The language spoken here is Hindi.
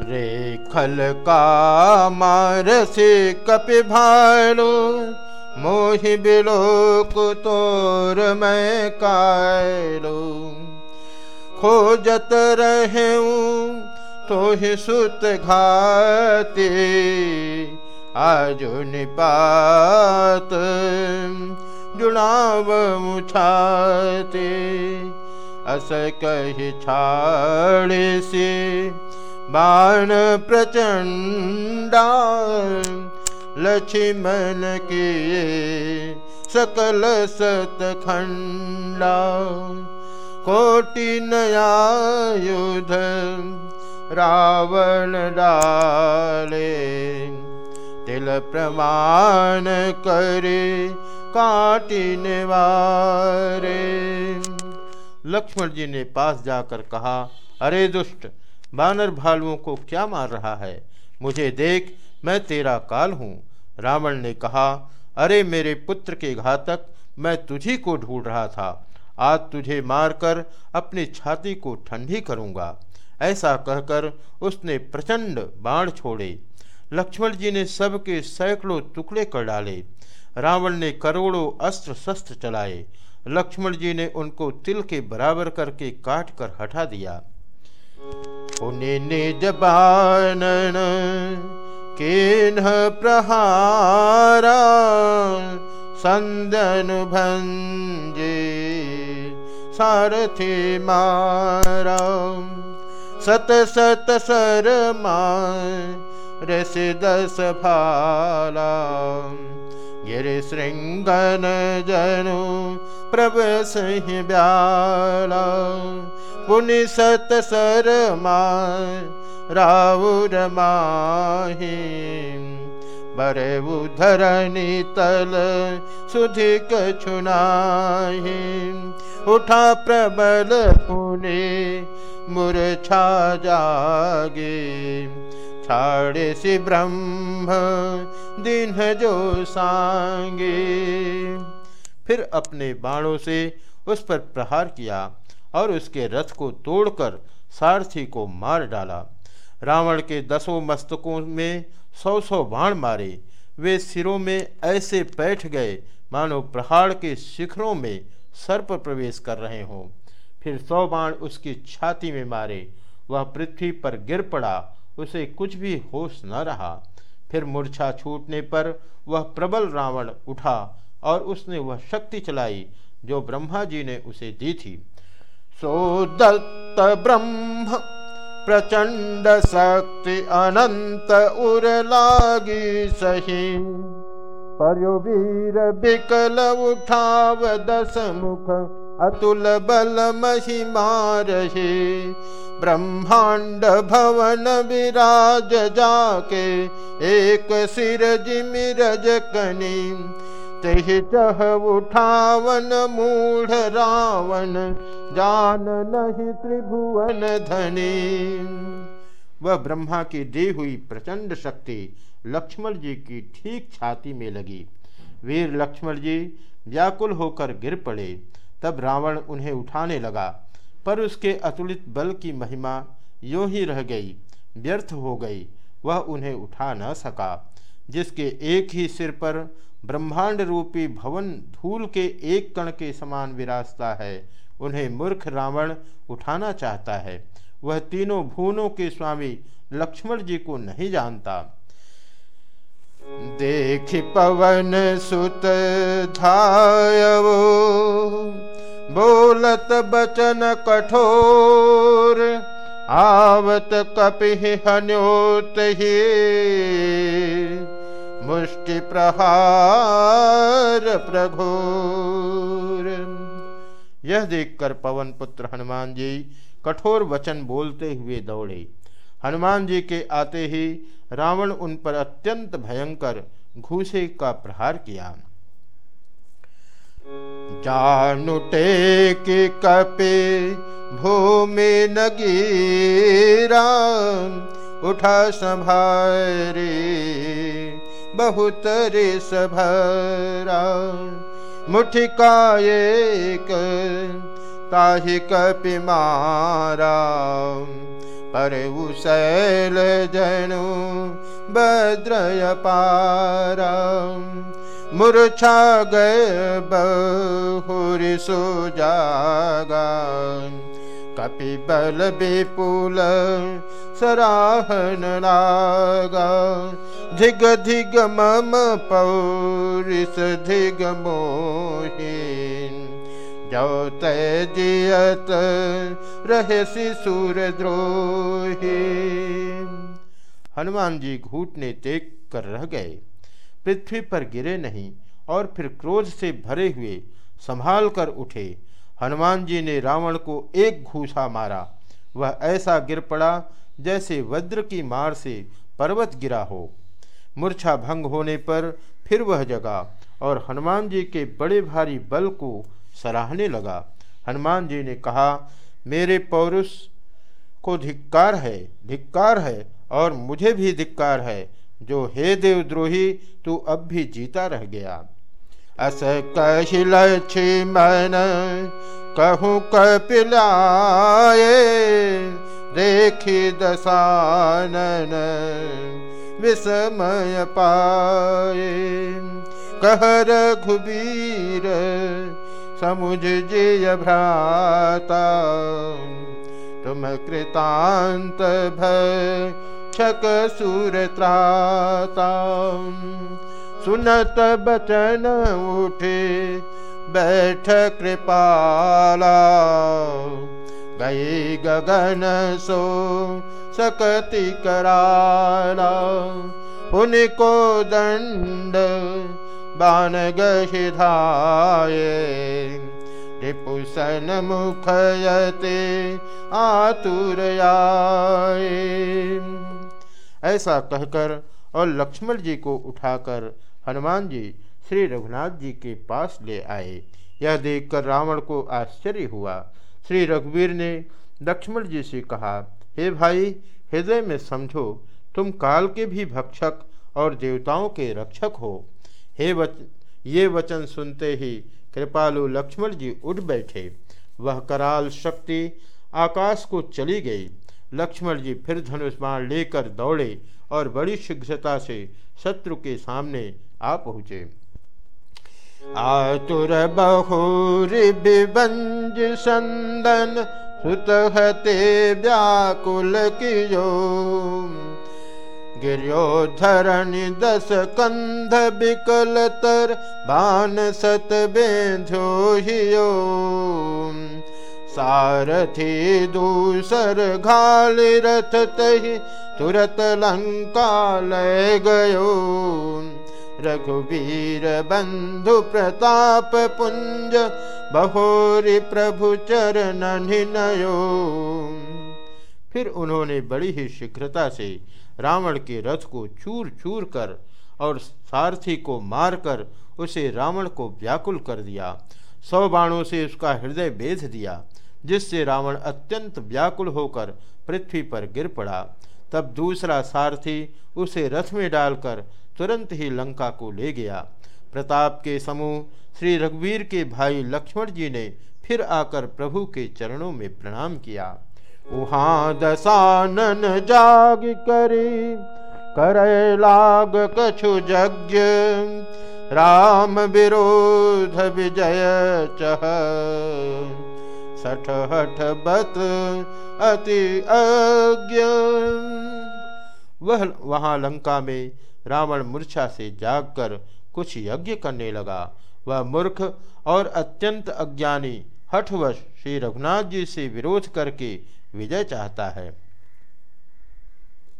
रे खल का मार से कपि भालू, मोहि बिलोक तोर मैं कायलू खोजत रहे तो ही सुत घाते, आजु निपात जुड़ाव मुछाते। अस कही छाड़े से बाण प्रचंडा, लक्ष्मण के सकल सत खंडा कोटि नया युध रावण डाले, तिल प्रमाण करे, काटि निवारे। लक्ष्मण जी ने पास जाकर कहा, अरे दुष्ट बानर भालुओं को क्या मार रहा है? मुझे देख, मैं तेरा काल हूँ। रावण ने कहा, अरे मेरे पुत्र के घातक, मैं तुझी को ढूंढ रहा था। आज तुझे मारकर अपनी छाती को ठंडी करूँगा। ऐसा कहकर उसने प्रचंड बाण छोड़े। लक्ष्मण जी ने सबके सैकड़ों टुकड़े कर डाले। रावण ने करोड़ों अस्त्र शस्त्र चलाए। लक्ष्मण जी ने उनको तिल के बराबर करके काट कर हटा दिया। बानन केन प्रहारा संदन भंजे सारथी मारा। सत सत सर ऋषि दस भाला। गिर श्रृंगन जनु प्रभ सिंह ब्याला पुनि सत सर राउर माही। बरे धरणी तल सुधिक छुनाही। उठा प्रबल पुने, मूर्छा जागे। छाड़े से ब्रह्म, दिन जो सांगे। फिर अपने बाणों से उस पर प्रहार किया। और उसके रथ को तोड़कर सारथी को मार डाला। रावण के दसों मस्तकों में सौ सौ बाण मारे। वे सिरों में ऐसे बैठ गए, मानो पहाड़ के शिखरों में सर्प प्रवेश कर रहे हों। फिर सौ बाण उसकी छाती में मारे। वह पृथ्वी पर गिर पड़ा, उसे कुछ भी होश न रहा। फिर मूर्छा छूटने पर वह प्रबल रावण उठा और उसने वह शक्ति चलाई, जो ब्रह्मा जी ने उसे दी थी। सोदत्त ब्रह्म प्रचण्ड शक्ति अनन्त उरलागी सहि। दशमुख अतुल बल महिमारहि ब्रह्माण्ड भवन विराज जाके एक सिरज मिरजकनि तही चह उठावन मूढ़ रावण जान नहीं त्रिभुवन धनी। वह ब्रह्मा की दी हुई प्रचंड शक्ति लक्ष्मण जी की ठीक छाती में लगी। वीर लक्ष्मण जी व्याकुल होकर गिर पड़े, तब रावण उन्हें उठाने लगा, पर उसके अतुलित बल की महिमा यूँ ही रह गई, व्यर्थ हो गई, वह उन्हें उठा न सका। जिसके एक ही सिर पर ब्रह्मांड रूपी भवन धूल के एक कण के समान विराजता है, उन्हें मूर्ख रावण उठाना चाहता है। वह तीनों भूनों के स्वामी लक्ष्मण जी को नहीं जानता। देख पवन सुत धायवो बोलत बचन कठोर, आवत कपि हन्योत ही। मुष्टि प्रहार प्रघोर। यह देखकर पवन पुत्र हनुमान जी कठोर वचन बोलते हुए दौड़े। हनुमान जी के आते ही रावण उन पर अत्यंत भयंकर घूसे का प्रहार किया। जानुटे की कपे, भूमि नगीरा, उठा संभारे। बहुत ऋषभरा मुठिकापि मा ऊसैल जनू बद्रय गय बहुरि सुजागा कपि बल विपुल सराहन लागा धिग धिग मम पौरिस धिग मोहीन जो तय जियत रहे सूर द्रोही हनुमान जी घूटने देख कर रह गए। पृथ्वी पर गिरे नहीं और फिर क्रोध से भरे हुए संभाल कर उठे। हनुमान जी ने रावण को एक घूसा मारा। वह ऐसा गिर पड़ा जैसे वज्र की मार से पर्वत गिरा हो। मूर्छा भंग होने पर फिर वह जगा और हनुमान जी के बड़े भारी बल को सराहने लगा। हनुमान जी ने कहा, मेरे पौरुष को धिक्कार है धिक्कार है और मुझे भी धिक्कार है। जो हे देवद्रोही, तू अब भी जीता रह गया। अस कहिल मन कहूँ कपिलाए देखी दसानन विस्मय पाए कह रघुबीर, समुझ जय भ्राता, तुम कृतांत भय रक्षक सुरत्राता सुनत बचन उठे, बैठ कृपाला। गई गगन सो सकति कराला। उनको दंड बान गशिधाये रिपुसन मुखयते आतुरयाए ऐसा कहकर और लक्ष्मण जी को उठाकर हनुमान जी श्री रघुनाथ जी के पास ले आए। यह देखकर रावण को आश्चर्य हुआ। श्री रघुवीर ने लक्ष्मण जी से कहा, हे भाई, हृदय में समझो, तुम काल के भी भक्षक और देवताओं के रक्षक हो। हे वच, ये वचन सुनते ही कृपालु लक्ष्मण जी उठ बैठे। वह कराल शक्ति आकाश को चली गई। लक्ष्मण जी फिर धनुष बाण लेकर दौड़े और बड़ी शीघ्रता से शत्रु के सामने आ पहुँचे। आतुर बहुरिबंज संदन सुतहते व्याकुल कियो। गिर्योधरण दस कंध बिकलतर बान सत बेंधो हियो। सारथी दूसर घाल रथ तही तुरत लंका लय गयो। रघुवीर बंधु प्रताप पुंज बहोरी प्रभु चरण नयो। फिर उन्होंने बड़ी ही शीघ्रता से रावण के रथ को चूर चूर कर और सारथी को मारकर उसे रावण को व्याकुल कर दिया। सौ बाणों से उसका हृदय बेध दिया। जिससे रावण अत्यंत व्याकुल होकर पृथ्वी पर गिर पड़ा। तब दूसरा सारथी उसे रथ में डालकर तुरंत ही लंका को ले गया। प्रताप के समूह श्री रघुवीर के भाई लक्ष्मण जी ने फिर आकर प्रभु के चरणों में प्रणाम किया। उहाँ दसानन जाग करी करे लाग कछु यज्ञ, राम विरोध विजय चह। सठ हठ बत अति अज्ञ। वह वहाँ लंका में रावण मूर्छा से जागकर कुछ यज्ञ करने लगा। वह मूर्ख और अत्यंत अज्ञानी हठवश श्री रघुनाथ जी से विरोध करके विजय चाहता है।